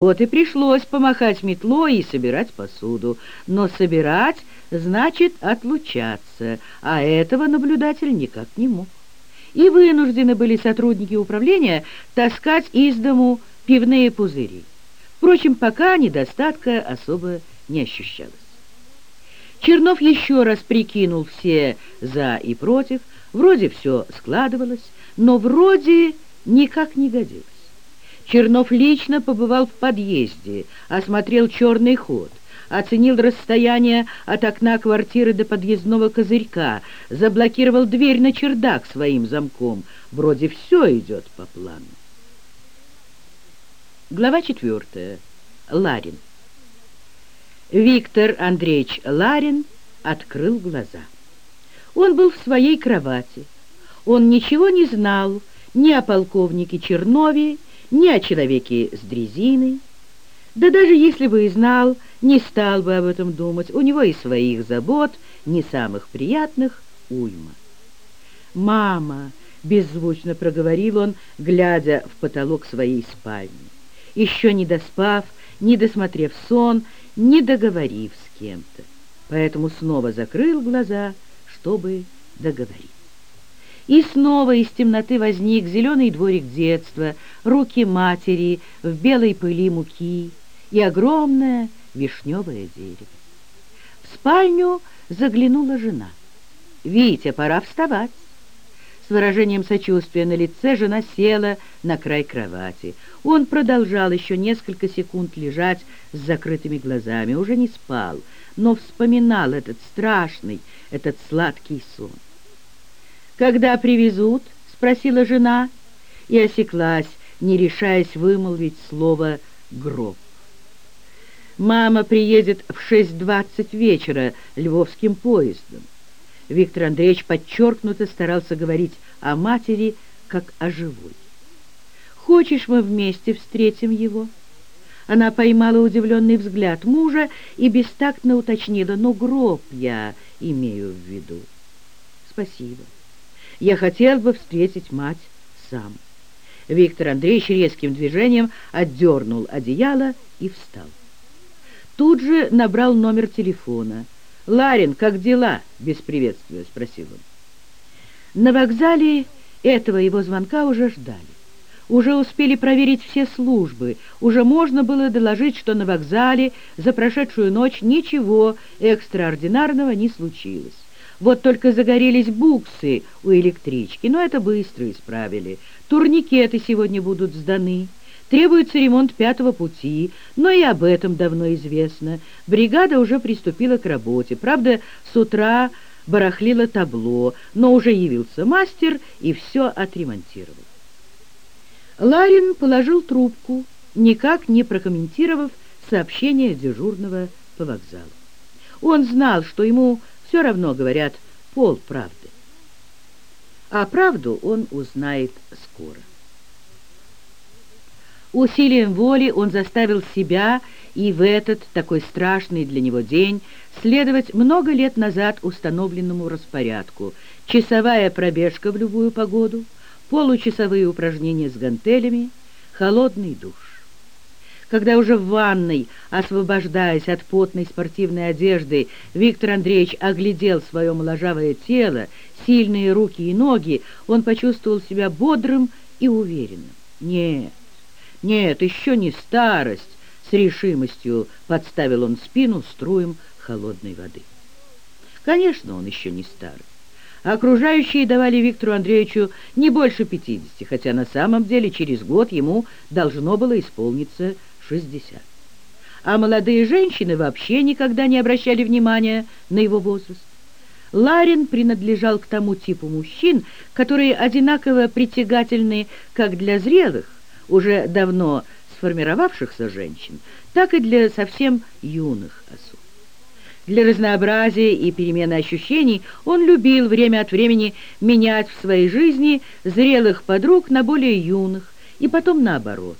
Вот и пришлось помахать метлой и собирать посуду. Но собирать значит отлучаться, а этого наблюдатель никак не мог. И вынуждены были сотрудники управления таскать из дому пивные пузыри. Впрочем, пока недостатка особо не ощущалось. Чернов еще раз прикинул все «за» и «против». Вроде все складывалось, но вроде никак не годилось. Чернов лично побывал в подъезде, осмотрел черный ход, оценил расстояние от окна квартиры до подъездного козырька, заблокировал дверь на чердак своим замком. Вроде все идет по плану. Глава четвертая. Ларин. Виктор Андреевич Ларин открыл глаза. Он был в своей кровати. Он ничего не знал ни о полковнике Чернове, ни о человеке с дрезиной. Да даже если бы и знал, не стал бы об этом думать. У него и своих забот, не самых приятных, уйма. «Мама!» — беззвучно проговорил он, глядя в потолок своей спальни. Еще не доспав, не досмотрев сон, не договорив с кем-то. Поэтому снова закрыл глаза, чтобы договорить. И снова из темноты возник зеленый дворик детства, руки матери в белой пыли муки и огромное вишневое дерево. В спальню заглянула жена. «Витя, пора вставать!» С выражением сочувствия на лице жена села на край кровати. Он продолжал еще несколько секунд лежать с закрытыми глазами, уже не спал, но вспоминал этот страшный, этот сладкий сон. «Когда привезут?» — спросила жена, и осеклась, не решаясь вымолвить слово «гроб». «Мама приедет в 6.20 вечера львовским поездом». Виктор Андреевич подчеркнуто старался говорить о матери, как о живой. «Хочешь, мы вместе встретим его?» Она поймала удивленный взгляд мужа и бестактно уточнила, «Но гроб я имею в виду». «Спасибо». Я хотел бы встретить мать сам. Виктор Андреевич резким движением отдернул одеяло и встал. Тут же набрал номер телефона. «Ларин, как дела?» — без приветствия спросил он. На вокзале этого его звонка уже ждали. Уже успели проверить все службы, уже можно было доложить, что на вокзале за прошедшую ночь ничего экстраординарного не случилось. Вот только загорелись буксы у электрички, но это быстро исправили. Турникеты сегодня будут сданы. Требуется ремонт пятого пути, но и об этом давно известно. Бригада уже приступила к работе. Правда, с утра барахлило табло, но уже явился мастер и все отремонтировал. Ларин положил трубку, никак не прокомментировав сообщение дежурного по вокзалу. Он знал, что ему все равно, говорят, пол правды. А правду он узнает скоро. Усилием воли он заставил себя и в этот такой страшный для него день следовать много лет назад установленному распорядку. Часовая пробежка в любую погоду, получасовые упражнения с гантелями, холодный душ. Когда уже в ванной, освобождаясь от потной спортивной одежды, Виктор Андреевич оглядел свое моложавое тело, сильные руки и ноги, он почувствовал себя бодрым и уверенным. Нет, нет, еще не старость, с решимостью подставил он спину струем холодной воды. Конечно, он еще не старый. Окружающие давали Виктору Андреевичу не больше пятидесяти, хотя на самом деле через год ему должно было исполниться 60. А молодые женщины вообще никогда не обращали внимания на его возраст. Ларин принадлежал к тому типу мужчин, которые одинаково притягательны как для зрелых, уже давно сформировавшихся женщин, так и для совсем юных особ. Для разнообразия и перемены ощущений он любил время от времени менять в своей жизни зрелых подруг на более юных, и потом наоборот.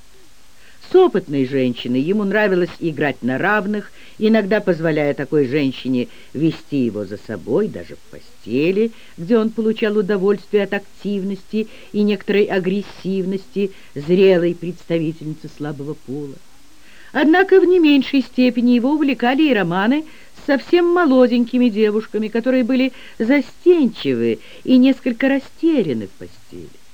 С опытной женщиной ему нравилось играть на равных, иногда позволяя такой женщине вести его за собой, даже в постели, где он получал удовольствие от активности и некоторой агрессивности зрелой представительницы слабого пола. Однако в не меньшей степени его увлекали и романы с совсем молоденькими девушками, которые были застенчивы и несколько растеряны в постели.